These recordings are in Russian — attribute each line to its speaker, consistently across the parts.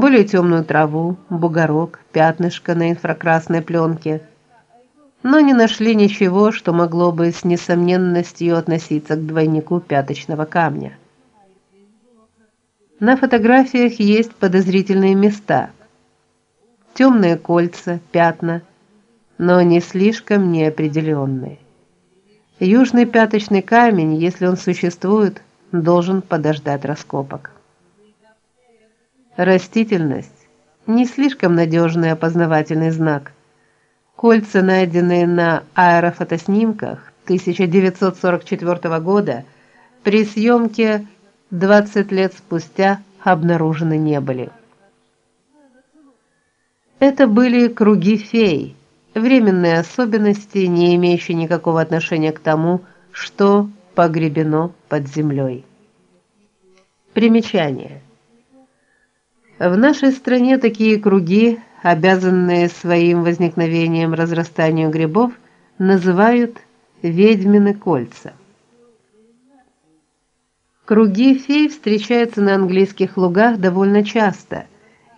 Speaker 1: более темную траву, бугорок, пятнышко на инфракрасной пленке, но не нашли ничего, что могло бы с несомненностью относиться к двойнику пяточного камня. На фотографиях есть подозрительные места. темные кольца, пятна, но не слишком неопределенные. Южный пяточный камень, если он существует, должен подождать раскопок. Растительность не слишком надежный опознавательный знак. Кольца, найденные на аэрофотоснимках 1944 года, при съемке 20 лет спустя обнаружены не были. Это были круги фей, временные особенности, не имеющие никакого отношения к тому, что погребено под землей. Примечание. В нашей стране такие круги, обязанные своим возникновением разрастанию грибов, называют ведьмины кольца. Круги фей встречаются на английских лугах довольно часто,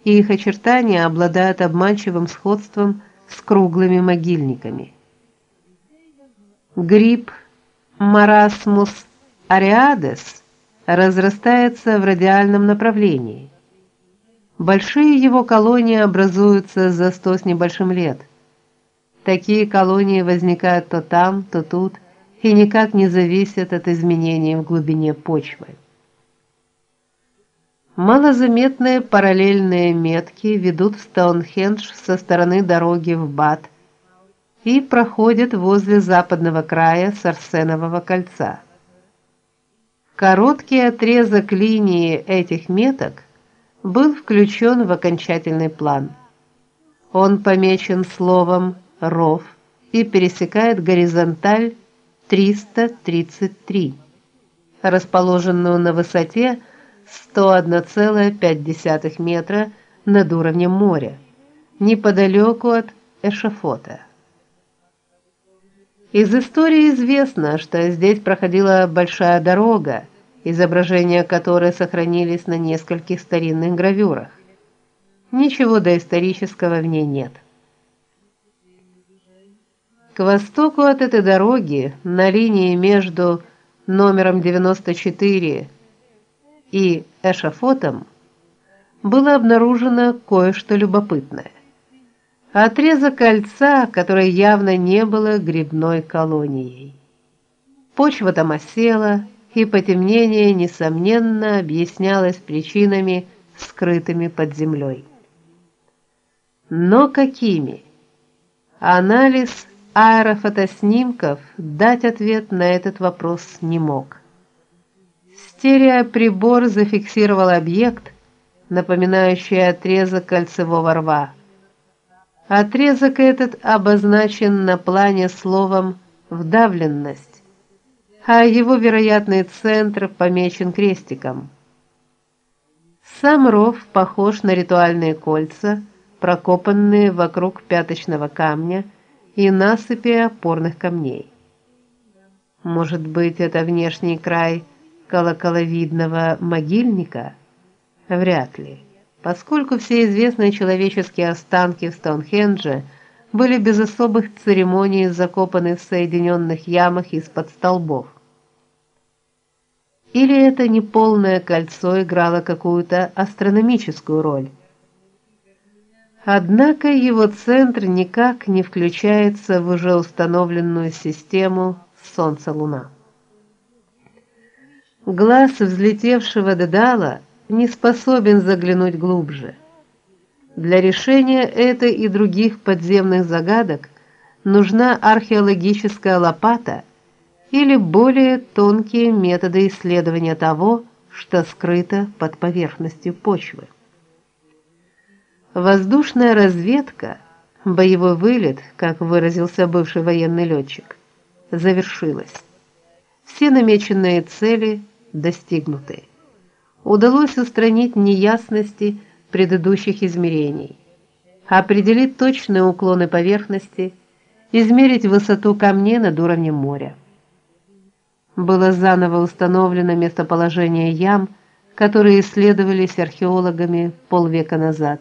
Speaker 1: и их очертания обладают обманчивым сходством с круглыми могильниками. Гриб Marasmus areades разрастается в радиальном направлении. Большие его колонии образуются за сто с небольшим лет. Такие колонии возникают то там, то тут и никак не зависят от изменений в глубине почвы. Малозаметные параллельные метки ведут в Стоунхендж со стороны дороги в Бат и проходят возле западного края Сарсенового кольца. Короткий отрезок линии этих меток был включен в окончательный план. Он помечен словом ров и пересекает горизонталь 333, расположенную на высоте 101,5 метра над уровнем моря, неподалеку от эшафота. Из истории известно, что здесь проходила большая дорога, изображения которой сохранились на нескольких старинных гравюрах. Ничего доисторического в ней нет. К востоку от этой дороги, на линии между номером 94 и эшафотом, было обнаружено кое-что любопытное. Отрезок кольца, который явно не было грибной колонией. Почва там осела, и потемнение несомненно объяснялось причинами, скрытыми под землей. Но какими? Анализ аэрофотоснимков дать ответ на этот вопрос не мог. Стереоприбор зафиксировал объект, напоминающий отрезок кольцевого рва. Отрезок этот обозначен на плане словом вдавленность а его вероятный центр помечен крестиком. Сам ров похож на ритуальные кольца, прокопанные вокруг пяточного камня и насыпи опорных камней. Может быть, это внешний край колоколовидного могильника? Вряд ли, поскольку все известные человеческие останки в Стоунхендже – были без особых церемоний закопаны в соединенных ямах из-под столбов. Или это неполное кольцо играло какую-то астрономическую роль? Однако его центр никак не включается в уже установленную систему Солнце-Луна. Глаз взлетевшего Дедала не способен заглянуть глубже. Для решения этой и других подземных загадок нужна археологическая лопата или более тонкие методы исследования того, что скрыто под поверхностью почвы. Воздушная разведка, боевой вылет, как выразился бывший военный летчик, завершилась. Все намеченные цели достигнуты. Удалось устранить неясности предыдущих измерений, определить точные уклоны поверхности, измерить высоту камней над уровнем моря. Было заново установлено местоположение ям, которые исследовались археологами полвека назад.